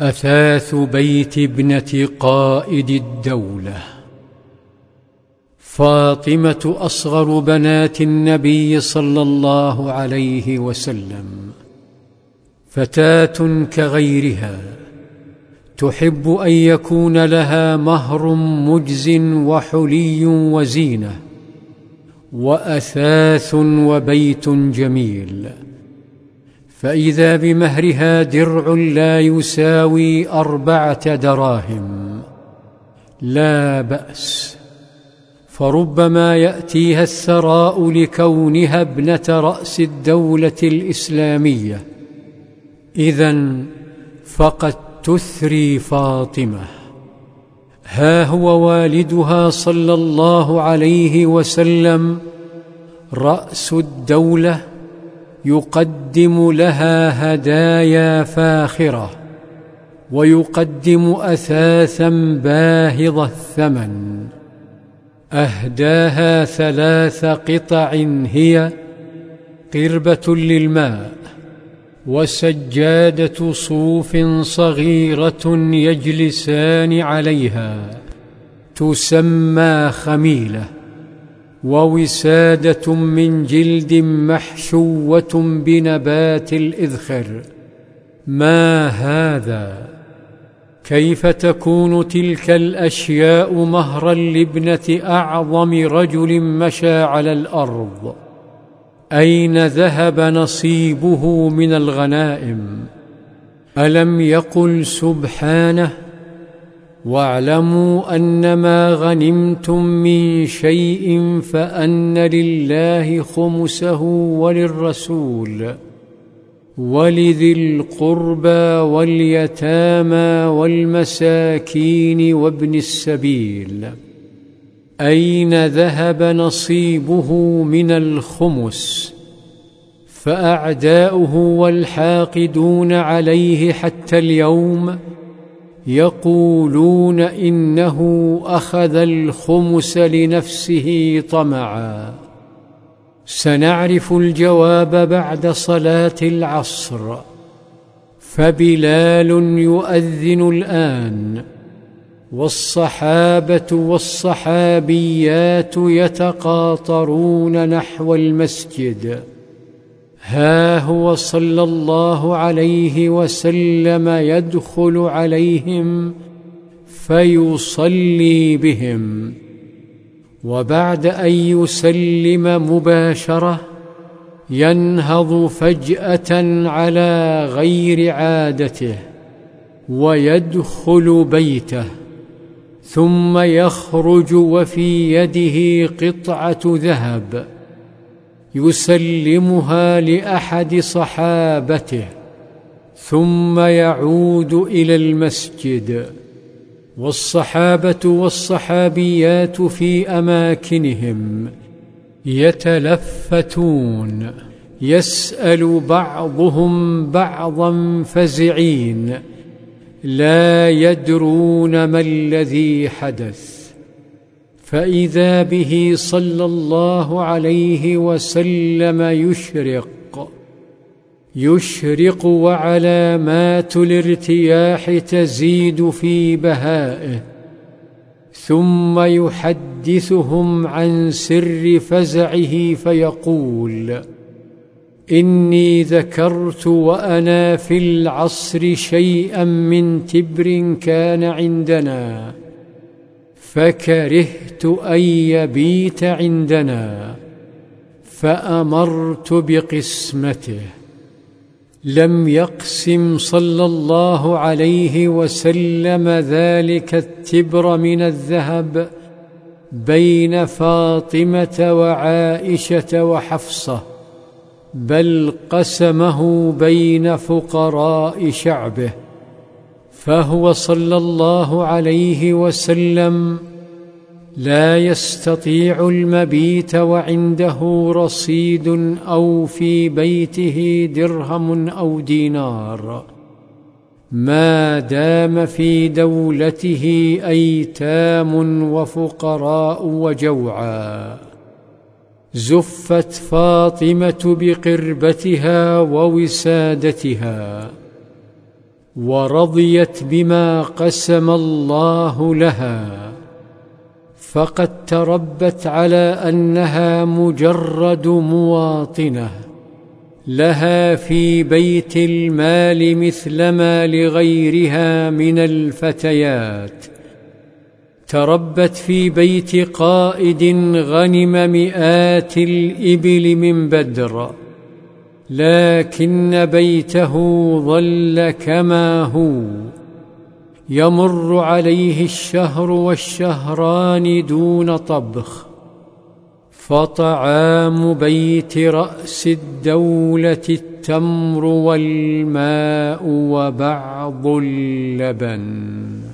أثاث بيت ابنة قائد الدولة. فاطمة أصغر بنات النبي صلى الله عليه وسلم. فتاة كغيرها. تحب أن يكون لها مهر مجز وحلي وزينة. وأثاث وبيت جميل. فإذا بمهرها درع لا يساوي أربعة دراهم. لا بأس. فربما يأتيها الثراء لكونها ابنة رأس الدولة الإسلامية. اذا فقد تثري فاطمة. ها هو والدها صلى الله عليه وسلم رأس الدولة يقدم لها هدايا فاخرة ويقدم أثاثا باهظ الثمن أهداها ثلاث قطع هي قربة للماء وسجادة صوف صغيرة يجلسان عليها تسمى خميلة ووسادة من جلد محشوة بنبات الإذخر. ما هذا؟ كيف تكون تلك الأشياء مهرا لابنة أعظم رجل مشى على الأرض؟ أين ذهب نصيبه من الغنائم؟ ألم يقل سبحانه واعلموا انما غنمتم من شيء فأن لله خمسه وللرسول ولذي القربى واليتامى والمساكين وابن السبيل. أين ذهب نصيبه من الخمس؟ فأعداؤه والحاقدون عليه حتى اليوم يقولون إنه أخذ الخمس لنفسه طمعا. سنعرف الجواب بعد صلاة العصر. فبلال يؤذن الآن. والصحابة والصحابيات يتقاطرون نحو المسجد. ها هو صلى الله عليه وسلم يدخل عليهم فيصلي بهم. وبعد أن يسلم مباشرة ينهض فجأة على غير عادته ويدخل بيته ثم يخرج وفي يده قطعة ذهب. يسلمها لأحد صحابته ثم يعود إلى المسجد. والصحابة والصحابيات في أماكنهم يتلفتون يسأل بعضهم بعضا فزعين لا يدرون ما الذي حدث. فإذا به صلى الله عليه وسلم يشرق يشرق وعلامات الارتياح تزيد في بهائه ثم يحدثهم عن سر فزعه فيقول إني ذكرت وأنا في العصر شيئا من تبر كان عندنا. فكرهت أن يبيت عندنا فأمرت بقسمته. لم يقسم صلى الله عليه وسلم ذلك التبر من الذهب بين فاطمة وعائشة وحفصة بل قسمه بين فقراء شعبه. فهو صلى الله عليه وسلم لا يستطيع المبيت وعنده رصيد أو في بيته درهم أو دينار. ما دام في دولته أيتام وفقراء وجوعا. زفت فاطمة بقربتها ووسادتها. ورضيت بما قسم الله لها فقد تربت على أنها مجرد مواطنة لها في بيت المال مثلما لغيرها من الفتيات. تربت في بيت قائد غنم مئات الإبل من بدر لكن بيته ظل كما هو. يمر عليه الشهر والشهران دون طبخ. فطعام بيت رأس الدولة التمر والماء وبعض اللبن.